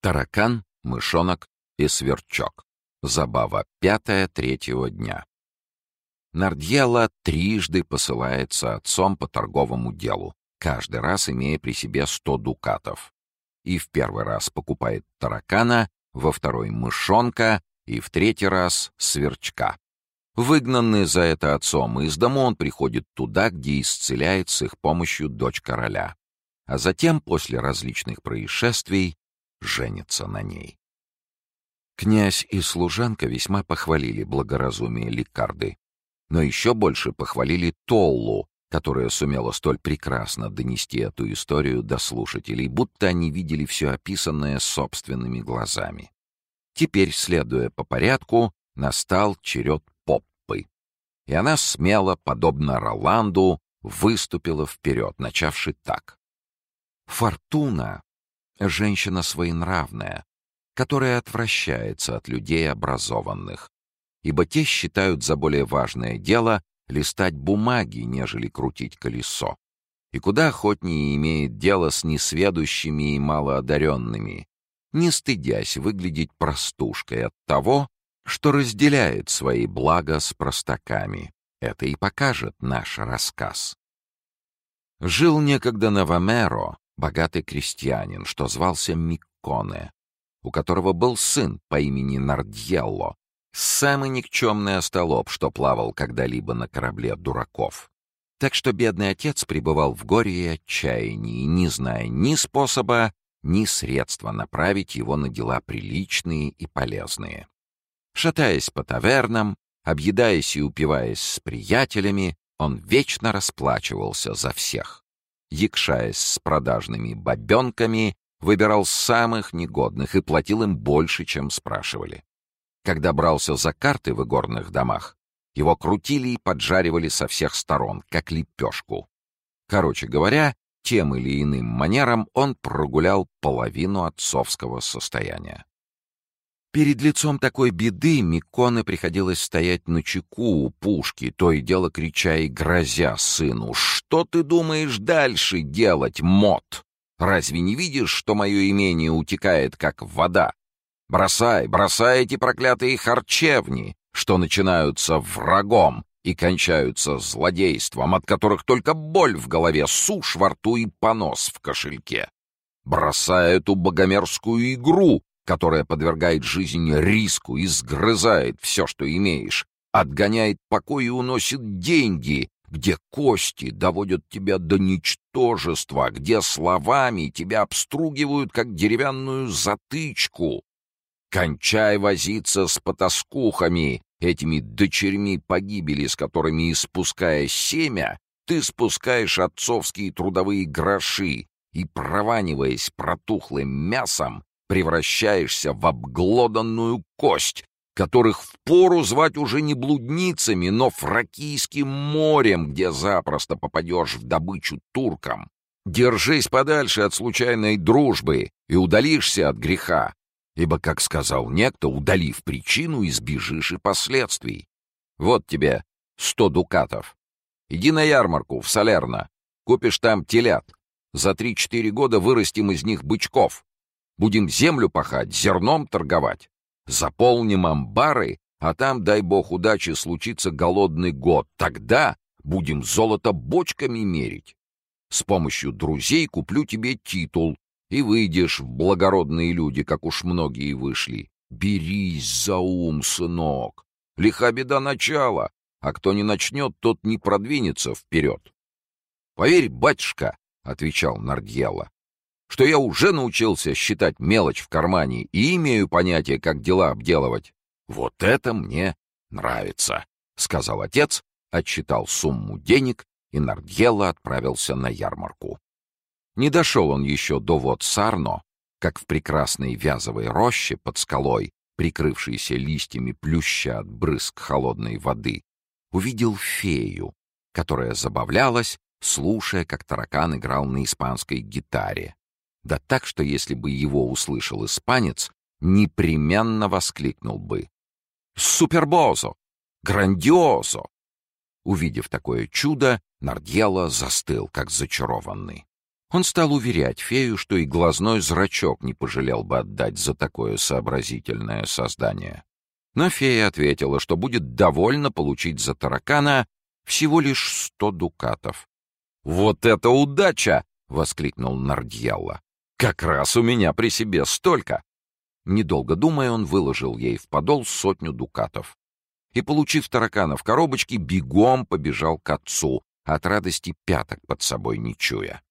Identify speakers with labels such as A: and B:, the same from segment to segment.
A: Таракан, мышонок и сверчок. Забава пятая третьего дня. Нардьела трижды посылается отцом по торговому делу, каждый раз имея при себе сто дукатов. И в первый раз покупает таракана, во второй — мышонка и в третий раз — сверчка. Выгнанный за это отцом из дому, он приходит туда, где исцеляет с их помощью дочь короля. А затем, после различных происшествий, женится на ней. Князь и служанка весьма похвалили благоразумие Ликарды, но еще больше похвалили Толлу, которая сумела столь прекрасно донести эту историю до слушателей, будто они видели все описанное собственными глазами. Теперь, следуя по порядку, настал черед Поппы. И она смело, подобно Роланду, выступила вперед, начавши так. «Фортуна — женщина своенравная, которая отвращается от людей образованных, ибо те считают за более важное дело листать бумаги, нежели крутить колесо, и куда охотнее имеет дело с несведущими и малоодаренными, не стыдясь выглядеть простушкой от того, что разделяет свои блага с простаками. Это и покажет наш рассказ. Жил некогда на Вамеро богатый крестьянин, что звался Микконе у которого был сын по имени Нардьелло, самый никчемный остолоп, что плавал когда-либо на корабле дураков. Так что бедный отец пребывал в горе и отчаянии, не зная ни способа, ни средства направить его на дела приличные и полезные. Шатаясь по тавернам, объедаясь и упиваясь с приятелями, он вечно расплачивался за всех. Якшаясь с продажными бабенками выбирал самых негодных и платил им больше, чем спрашивали. Когда брался за карты в игорных домах, его крутили и поджаривали со всех сторон, как лепешку. Короче говоря, тем или иным манером он прогулял половину отцовского состояния. Перед лицом такой беды Миконе приходилось стоять на чеку у пушки, то и дело крича и грозя сыну. «Что ты думаешь дальше делать, мод?» Разве не видишь, что мое имение утекает, как вода? Бросай, бросай эти проклятые харчевни, что начинаются врагом и кончаются злодейством, от которых только боль в голове, сушь во рту и понос в кошельке. Бросай эту богомерзкую игру, которая подвергает жизнь риску и сгрызает все, что имеешь, отгоняет покой и уносит деньги, где кости доводят тебя до ничтожества, где словами тебя обстругивают, как деревянную затычку. Кончай возиться с потаскухами, этими дочерьми погибели, с которыми, испуская семя, ты спускаешь отцовские трудовые гроши и, прованиваясь протухлым мясом, превращаешься в обглоданную кость, которых впору звать уже не блудницами, но фракийским морем, где запросто попадешь в добычу туркам. Держись подальше от случайной дружбы и удалишься от греха, ибо, как сказал некто, удалив причину, избежишь и последствий. Вот тебе сто дукатов. Иди на ярмарку в Солерно, купишь там телят. За три-четыре года вырастим из них бычков. Будем землю пахать, зерном торговать. Заполним амбары, а там, дай бог удачи, случится голодный год. Тогда будем золото бочками мерить. С помощью друзей куплю тебе титул, и выйдешь в благородные люди, как уж многие вышли. Берись за ум, сынок. Лиха беда начала, а кто не начнет, тот не продвинется вперед. — Поверь, батюшка, — отвечал Нардьела, что я уже научился считать мелочь в кармане и имею понятие, как дела обделывать. Вот это мне нравится, — сказал отец, отчитал сумму денег, и Нардьелло отправился на ярмарку. Не дошел он еще до вот Сарно, как в прекрасной вязовой роще под скалой, прикрывшейся листьями плюща от брызг холодной воды, увидел фею, которая забавлялась, слушая, как таракан играл на испанской гитаре. Да так, что если бы его услышал испанец, непременно воскликнул бы. «Супербозо! Грандиозо!» Увидев такое чудо, Нардьело застыл, как зачарованный. Он стал уверять фею, что и глазной зрачок не пожалел бы отдать за такое сообразительное создание. Но фея ответила, что будет довольна получить за таракана всего лишь сто дукатов. «Вот это удача!» — воскликнул Нардьелло. «Как раз у меня при себе столько!» Недолго думая, он выложил ей в подол сотню дукатов. И, получив таракана в коробочке, бегом побежал к отцу, от радости пяток под собой не чуя.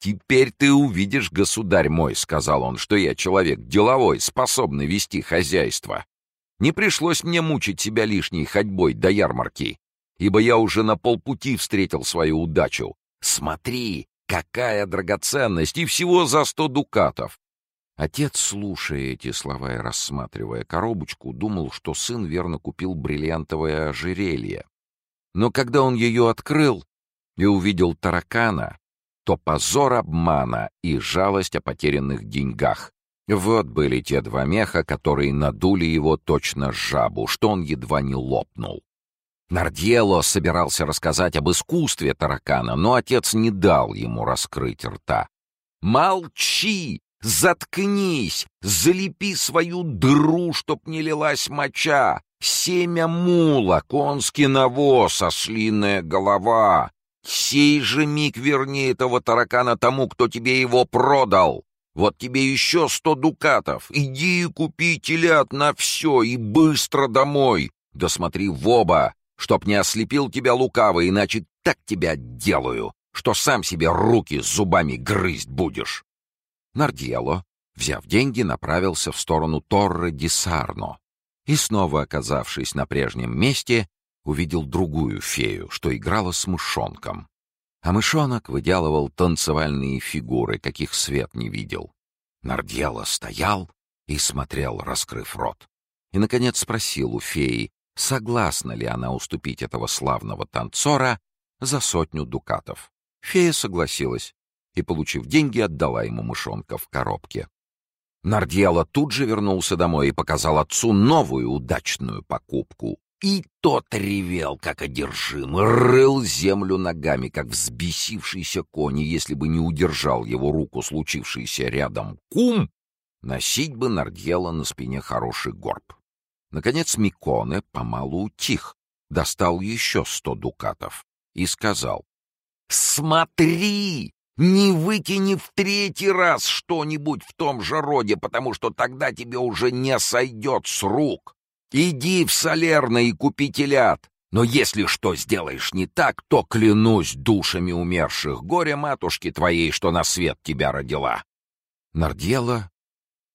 A: «Теперь ты увидишь, государь мой», — сказал он, — «что я человек деловой, способный вести хозяйство. Не пришлось мне мучить себя лишней ходьбой до ярмарки, ибо я уже на полпути встретил свою удачу. Смотри, какая драгоценность, и всего за сто дукатов. Отец, слушая эти слова и рассматривая коробочку, думал, что сын верно купил бриллиантовое ожерелье. Но когда он ее открыл и увидел таракана, то позор обмана и жалость о потерянных деньгах. Вот были те два меха, которые надули его точно жабу, что он едва не лопнул. Нардьело собирался рассказать об искусстве таракана, но отец не дал ему раскрыть рта. «Молчи! Заткнись! Залепи свою дыру, чтоб не лилась моча! Семя мула, конский навоз, ослиная голова! Сей же миг верни этого таракана тому, кто тебе его продал! Вот тебе еще сто дукатов! Иди и купи телят на все и быстро домой! Да смотри в оба!» чтоб не ослепил тебя лукаво, иначе так тебя делаю, что сам себе руки зубами грызть будешь. Нардьело, взяв деньги, направился в сторону Торре ди Сарно и, снова оказавшись на прежнем месте, увидел другую фею, что играла с мышонком. А мышонок выделывал танцевальные фигуры, каких свет не видел. Нардьело стоял и смотрел, раскрыв рот. И, наконец, спросил у феи, согласна ли она уступить этого славного танцора за сотню дукатов. Фея согласилась и, получив деньги, отдала ему мышонка в коробке. Нардьело тут же вернулся домой и показал отцу новую удачную покупку. И тот ревел, как одержимый, рыл землю ногами, как взбесившийся конь, и если бы не удержал его руку случившийся рядом кум, носить бы Нардьело на спине хороший горб. Наконец Миконе помалу утих, достал еще сто дукатов и сказал, «Смотри, не выкини в третий раз что-нибудь в том же роде, потому что тогда тебе уже не сойдет с рук. Иди в Солерно и купи телят. Но если что сделаешь не так, то клянусь душами умерших горе матушки твоей, что на свет тебя родила». Нардела,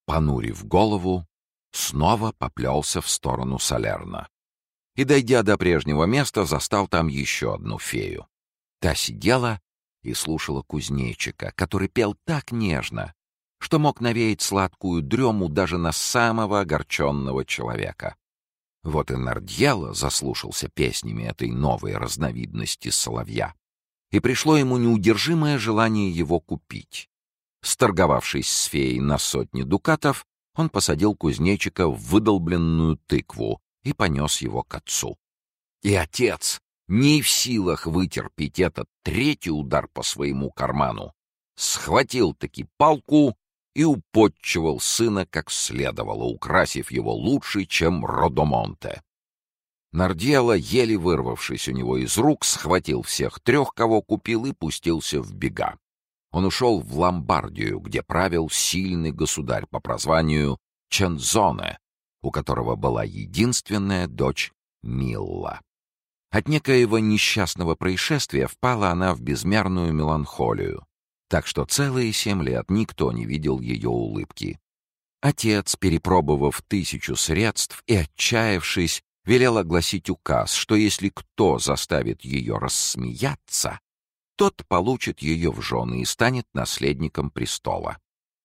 A: понурив голову, снова поплелся в сторону Солерна. И, дойдя до прежнего места, застал там еще одну фею. Та сидела и слушала кузнечика, который пел так нежно, что мог навеять сладкую дрему даже на самого огорченного человека. Вот и Нардьело заслушался песнями этой новой разновидности соловья, и пришло ему неудержимое желание его купить. Сторговавшись с феей на сотни дукатов, он посадил кузнечика в выдолбленную тыкву и понес его к отцу. И отец, не в силах вытерпеть этот третий удар по своему карману, схватил-таки палку и употчевал сына как следовало, украсив его лучше, чем Родомонте. Нардьело, еле вырвавшись у него из рук, схватил всех трех, кого купил, и пустился в бега он ушел в Ломбардию, где правил сильный государь по прозванию Чензоне, у которого была единственная дочь Милла. От некоего несчастного происшествия впала она в безмерную меланхолию, так что целые семь лет никто не видел ее улыбки. Отец, перепробовав тысячу средств и отчаявшись, велел огласить указ, что если кто заставит ее рассмеяться, тот получит ее в жены и станет наследником престола.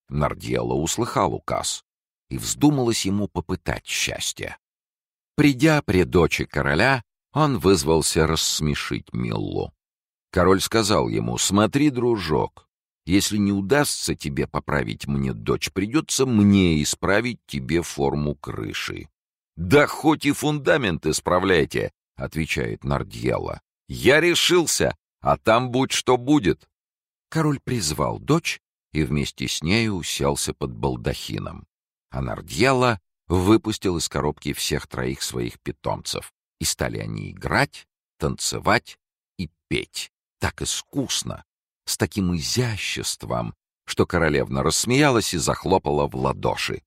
A: Нардьело услыхал указ, и вздумалось ему попытать счастье. Придя при дочи короля, он вызвался рассмешить Миллу. Король сказал ему, «Смотри, дружок, Если не удастся тебе поправить мне дочь, придется мне исправить тебе форму крыши. «Да хоть и фундамент исправляйте», — отвечает Нардьелла. «Я решился, а там будь что будет». Король призвал дочь и вместе с нею уселся под балдахином. А Нардьелла выпустил из коробки всех троих своих питомцев, и стали они играть, танцевать и петь. Так искусно, с таким изяществом, что королевна рассмеялась и захлопала в ладоши.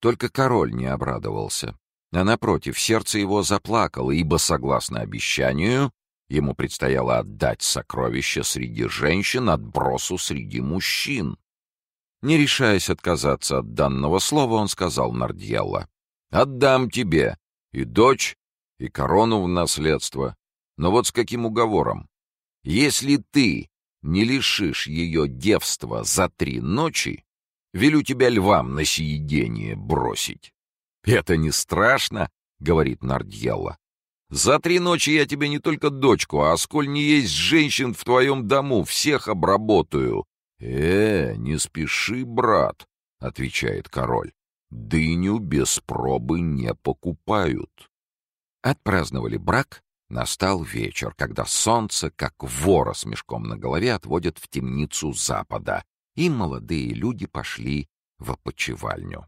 A: Только король не обрадовался, а напротив, сердце его заплакало, ибо, согласно обещанию, ему предстояло отдать сокровища среди женщин отбросу среди мужчин. Не решаясь отказаться от данного слова, он сказал Нардьелла, «Отдам тебе и дочь, и корону в наследство, но вот с каким уговором? Если ты не лишишь ее девства за три ночи, велю тебя львам на съедение бросить. «Это не страшно», — говорит Нардьелла. «За три ночи я тебе не только дочку, а сколь не есть женщин в твоем дому, всех обработаю». «Э, не спеши, брат», — отвечает король. «Дыню без пробы не покупают». Отпраздновали брак, Настал вечер, когда солнце, как вора с мешком на голове, отводят в темницу запада, и молодые люди пошли в опочивальню.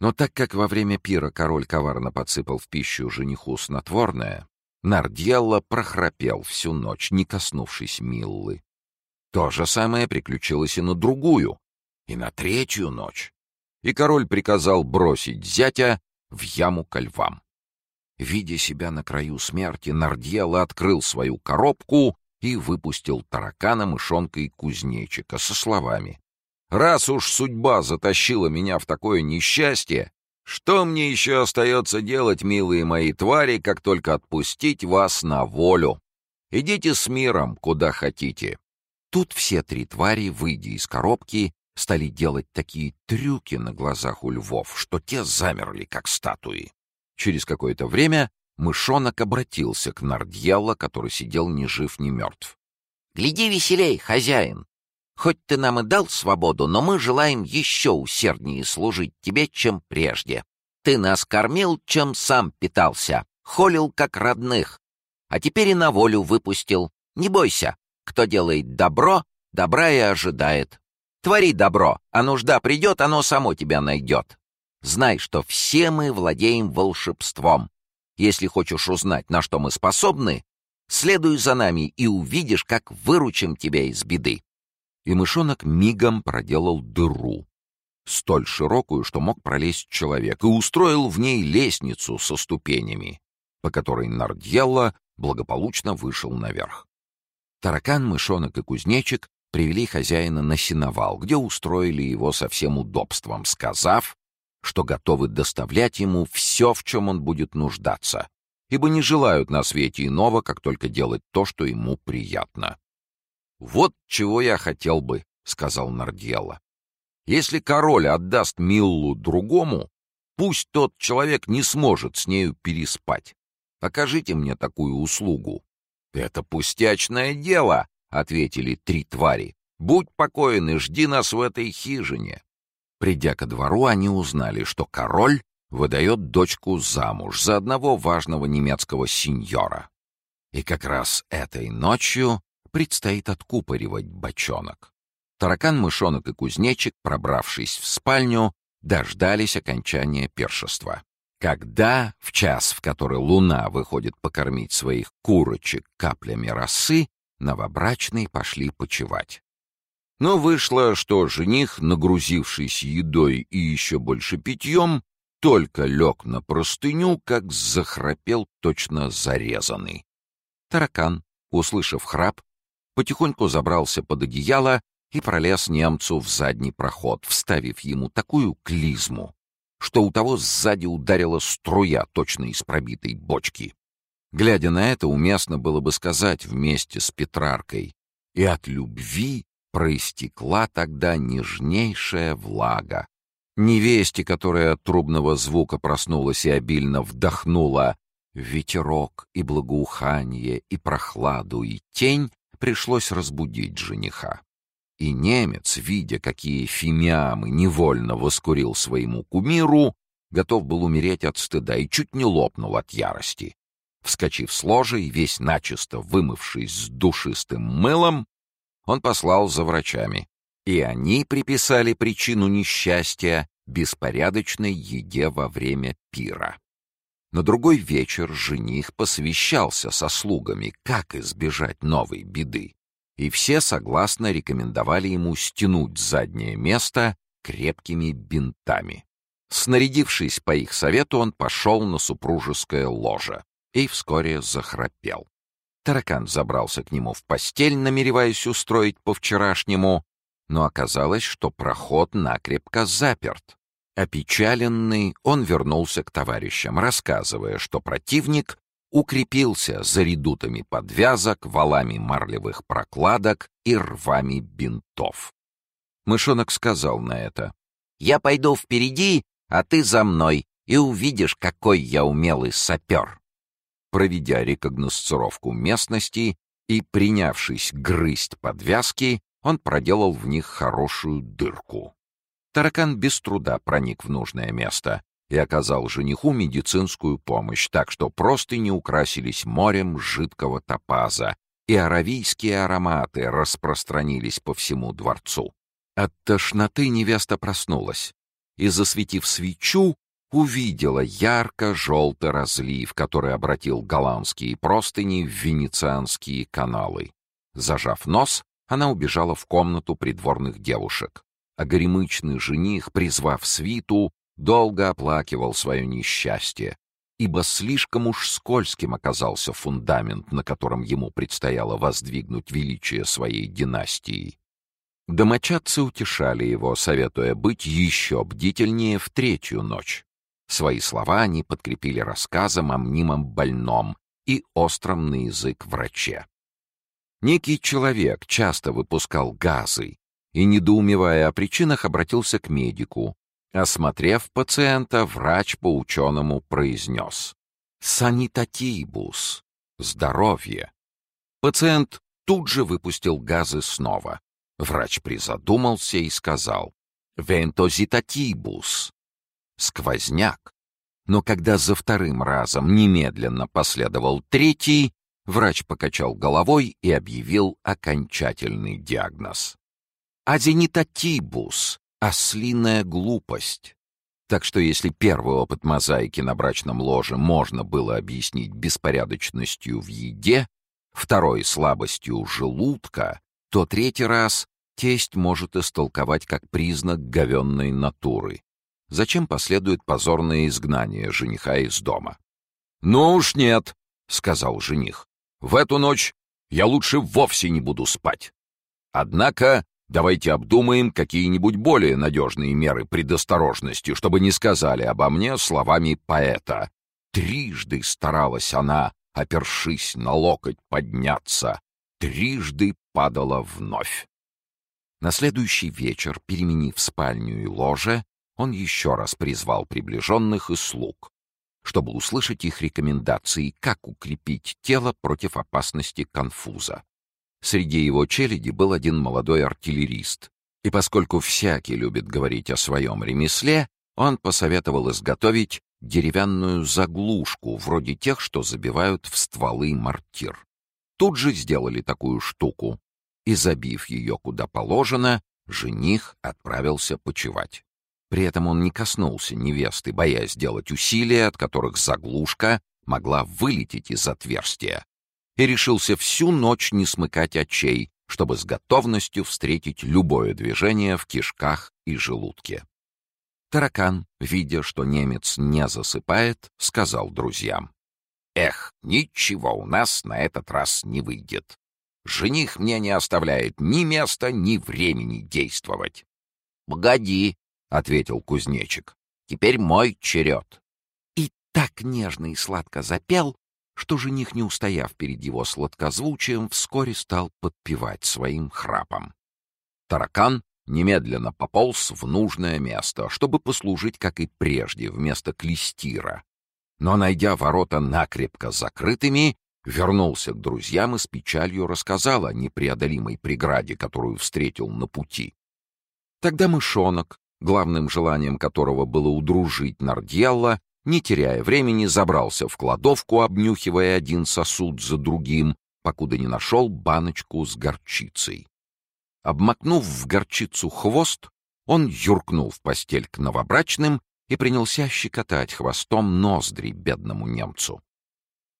A: Но так как во время пира король коварно подсыпал в пищу жениху снотворное, Нардьелло прохрапел всю ночь, не коснувшись Миллы. То же самое приключилось и на другую, и на третью ночь. И король приказал бросить зятя в яму ко львам. Видя себя на краю смерти, Нардьелло открыл свою коробку и выпустил таракана, мышонка и кузнечика со словами Раз уж судьба затащила меня в такое несчастье, что мне еще остается делать, милые мои твари, как только отпустить вас на волю? Идите с миром, куда хотите. Тут все три твари, выйдя из коробки, стали делать такие трюки на глазах у львов, что те замерли, как статуи. Через какое-то время мышонок обратился к Нардьелло, который сидел ни жив, ни мертв. «Гляди веселей, хозяин! Хоть ты нам и дал свободу, но мы желаем еще усерднее служить тебе, чем прежде. Ты нас кормил, чем сам питался, холил как родных, а теперь и на волю выпустил. Не бойся, кто делает добро, добра и ожидает. Твори добро, а нужда придет, оно само тебя найдет. Знай, что все мы владеем волшебством. Если хочешь узнать, на что мы способны, следуй за нами и увидишь, как выручим тебя из беды и мышонок мигом проделал дыру, столь широкую, что мог пролезть человек, и устроил в ней лестницу со ступенями, по которой Нардьелла благополучно вышел наверх. Таракан, мышонок и кузнечик привели хозяина на сеновал, где устроили его со всем удобством, сказав, что готовы доставлять ему все, в чем он будет нуждаться, ибо не желают на свете иного, как только делать то, что ему приятно. «Вот чего я хотел бы», — сказал Нардьелла. «Если король отдаст Миллу другому, пусть тот человек не сможет с нею переспать. Покажите мне такую услугу». «Это пустячное дело», — ответили три твари. «Будь покоен и жди нас в этой хижине». Придя ко двору, они узнали, что король выдает дочку замуж за одного важного немецкого сеньора. И как раз этой ночью предстоит откупоривать бочонок. Таракан, мышонок и кузнечик, пробравшись в спальню, дождались окончания першества. Когда, в час, в который луна выходит покормить своих курочек каплями росы, новобрачные пошли почевать. Но вышло, что жених, нагрузившись едой и еще больше питьем, только лег на простыню, как захрапел точно зарезанный. Таракан, услышав храп, потихоньку забрался под одеяло и пролез немцу в задний проход, вставив ему такую клизму, что у того сзади ударила струя точно из пробитой бочки. Глядя на это, уместно было бы сказать вместе с Петраркой, и от любви проистекла тогда нежнейшая влага. Невесте, которая от трубного звука проснулась и обильно вдохнула ветерок и благоухание, и прохладу, и тень, пришлось разбудить жениха. И немец, видя, какие фимиамы невольно воскурил своему кумиру, готов был умереть от стыда и чуть не лопнул от ярости. Вскочив с ложа и весь начисто вымывшись с душистым мылом, он послал за врачами. И они приписали причину несчастья беспорядочной еде во время пира. На другой вечер жених посвящался со слугами, как избежать новой беды, и все согласно рекомендовали ему стянуть заднее место крепкими бинтами. Снарядившись по их совету, он пошел на супружеское ложе и вскоре захрапел. Таракан забрался к нему в постель, намереваясь устроить по-вчерашнему, но оказалось, что проход накрепко заперт. Опечаленный, он вернулся к товарищам, рассказывая, что противник укрепился за редутами подвязок, валами марлевых прокладок и рвами бинтов. Мышонок сказал на это. «Я пойду впереди, а ты за мной, и увидишь, какой я умелый сапер». Проведя рекогносцировку местности и принявшись грызть подвязки, он проделал в них хорошую дырку. Таракан без труда проник в нужное место и оказал жениху медицинскую помощь, так что просто не украсились морем жидкого топаза, и аравийские ароматы распространились по всему дворцу. От тошноты невеста проснулась и, засветив свечу, увидела ярко-желтый разлив, который обратил голландские простыни в венецианские каналы. Зажав нос, она убежала в комнату придворных девушек а горемычный жених, призвав свиту, долго оплакивал свое несчастье, ибо слишком уж скользким оказался фундамент, на котором ему предстояло воздвигнуть величие своей династии. Домочадцы утешали его, советуя быть еще бдительнее в третью ночь. Свои слова они подкрепили рассказом о мнимом больном и остром на язык враче. Некий человек часто выпускал газы, и, недоумевая о причинах, обратился к медику. Осмотрев пациента, врач по-ученому произнес «Санитатибус» — здоровье. Пациент тут же выпустил газы снова. Врач призадумался и сказал «Вентозитатибус» — сквозняк. Но когда за вторым разом немедленно последовал третий, врач покачал головой и объявил окончательный диагноз азенитатибус — ослиная глупость. Так что если первый опыт мозаики на брачном ложе можно было объяснить беспорядочностью в еде, второй — слабостью желудка, то третий раз тесть может истолковать как признак говенной натуры. Зачем последует позорное изгнание жениха из дома? «Ну уж нет», — сказал жених. «В эту ночь я лучше вовсе не буду спать. Однако Давайте обдумаем какие-нибудь более надежные меры предосторожности, чтобы не сказали обо мне словами поэта. Трижды старалась она, опершись на локоть, подняться. Трижды падала вновь. На следующий вечер, переменив спальню и ложе, он еще раз призвал приближенных и слуг, чтобы услышать их рекомендации, как укрепить тело против опасности конфуза. Среди его челяди был один молодой артиллерист, и поскольку всякий любит говорить о своем ремесле, он посоветовал изготовить деревянную заглушку, вроде тех, что забивают в стволы мортир. Тут же сделали такую штуку, и, забив ее куда положено, жених отправился почевать. При этом он не коснулся невесты, боясь сделать усилия, от которых заглушка могла вылететь из отверстия, и решился всю ночь не смыкать очей, чтобы с готовностью встретить любое движение в кишках и желудке. Таракан, видя, что немец не засыпает, сказал друзьям. «Эх, ничего у нас на этот раз не выйдет. Жених мне не оставляет ни места, ни времени действовать». «Погоди», — ответил кузнечик, — «теперь мой черед». И так нежно и сладко запел, что жених, не устояв перед его сладкозвучием, вскоре стал подпевать своим храпом. Таракан немедленно пополз в нужное место, чтобы послужить, как и прежде, вместо клестира. Но, найдя ворота накрепко закрытыми, вернулся к друзьям и с печалью рассказал о непреодолимой преграде, которую встретил на пути. Тогда мышонок, главным желанием которого было удружить Нардьелла, не теряя времени, забрался в кладовку, обнюхивая один сосуд за другим, покуда не нашел баночку с горчицей. Обмакнув в горчицу хвост, он юркнул в постель к новобрачным и принялся щекотать хвостом ноздри бедному немцу.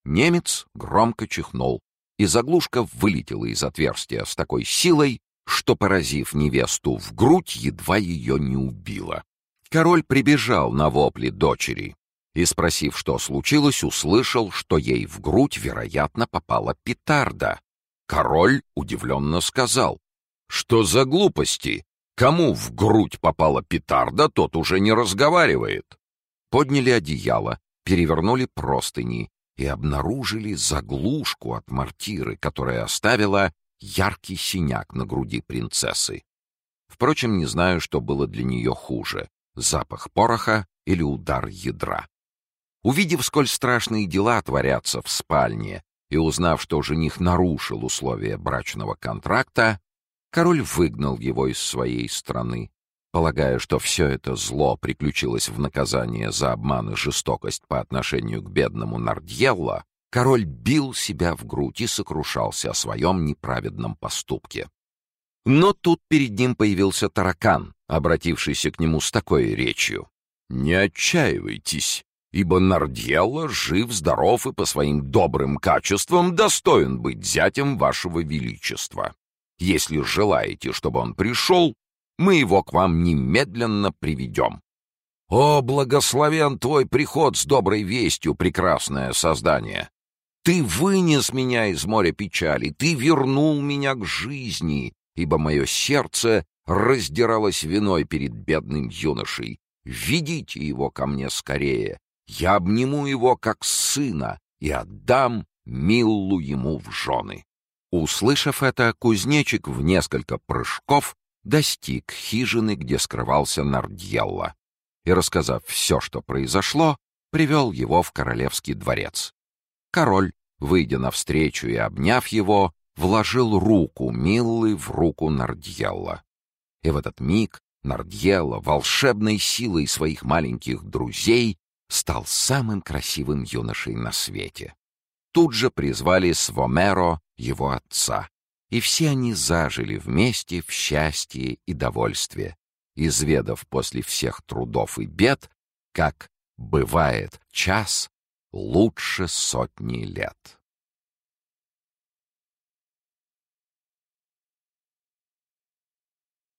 A: Немец громко чихнул, и заглушка вылетела из отверстия с такой силой, что, поразив невесту в грудь, едва ее не убила. Король прибежал на вопли дочери и, спросив, что случилось, услышал, что ей в грудь, вероятно, попала петарда. Король удивленно сказал, «Что за глупости? Кому в грудь попала петарда, тот уже не разговаривает». Подняли одеяло, перевернули простыни и обнаружили заглушку от мортиры, которая оставила яркий синяк на груди принцессы. Впрочем, не знаю, что было для нее хуже — запах пороха или удар ядра. Увидев, сколь страшные дела творятся в спальне, и узнав, что жених нарушил условия брачного контракта, король выгнал его из своей страны, полагая, что все это зло приключилось в наказание за обман и жестокость по отношению к бедному Нардьелло, король бил себя в грудь и сокрушался о своем неправедном поступке. Но тут перед ним появился таракан, обратившийся к нему с такой речью. «Не отчаивайтесь ибо Нардьелло жив, здоров и по своим добрым качествам достоин быть зятем вашего величества. Если желаете, чтобы он пришел, мы его к вам немедленно приведем. О, благословен твой приход с доброй вестью, прекрасное создание! Ты вынес меня из моря печали, ты вернул меня к жизни, ибо мое сердце раздиралось виной перед бедным юношей. Ведите его ко мне скорее, я обниму его как сына и отдам Миллу ему в жены». Услышав это, кузнечик в несколько прыжков достиг хижины, где скрывался Нардьелла, и, рассказав все, что произошло, привел его в королевский дворец. Король, выйдя навстречу и обняв его, вложил руку Миллы в руку Нардьелла. И в этот миг Нардьелла волшебной силой своих маленьких друзей стал самым красивым юношей на свете. Тут же призвали Свомеро, его отца, и все они зажили вместе в счастье и довольстве, изведав после всех трудов и бед, как бывает час лучше сотни лет.